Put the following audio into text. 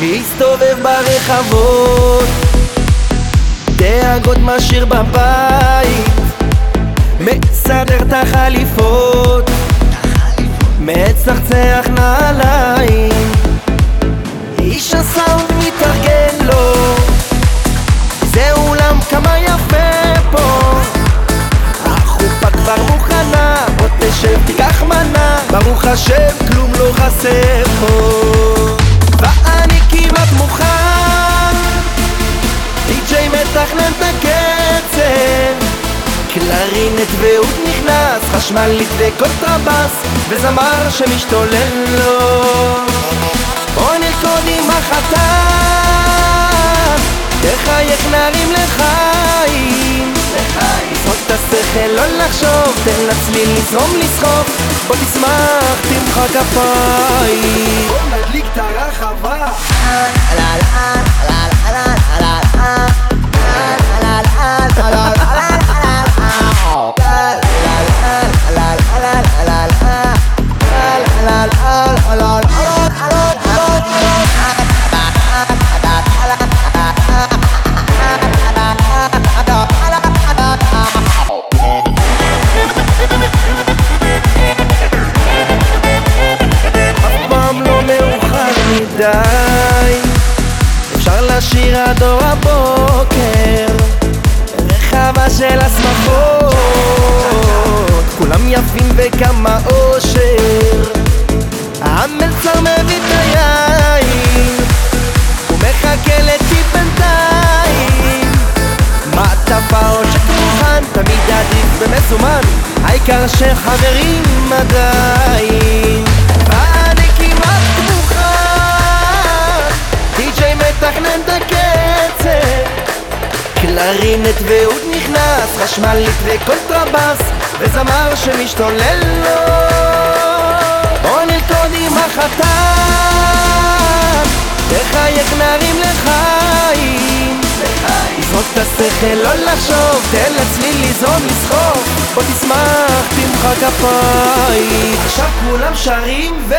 מסתובב ברחבות דאגות משאיר בבית. מסדר את החליפות. מצחצח נעליים. איש הסאונד מתארגן לו. זה אולם כמה יפה פה. החופה כבר מוכנה. בוא תשב תיקח מנה. ברוך השם כלום לא חסר פה מתכנן את הקצב. קלרינט והוא נכנס חשמלית וקונטרבאס וזמר שמשתולל לו. בוא נרקוד עם החתן תחייך נערים לחיים. זרוק את השכל לא לחשוב תן לצליל לזרום לסחוף. בוא תשמח תמחא כפיים. בוא נדליק את הרחבה לשיר עד אור הבוקר רחבה של השמחות. כולם יפים וכמה אושר המלצר מביא את היין. הוא מחכה לטיפ בינתיים. מעטפה או שכמובן תמיד עדיף במזומן העיקר שחברים עדיין קלרינט והוד נכנס חשמלית וקונטרבאס וזמר שמשתולל לו. בוא נרקוד עם החתן תחייך נערים לחיים. זרוק את השכל, לא לחשוב, תן לצליל לזרום, לסחוב. בוא תשמח, תמחא כפיים. עכשיו כולם שרים ו...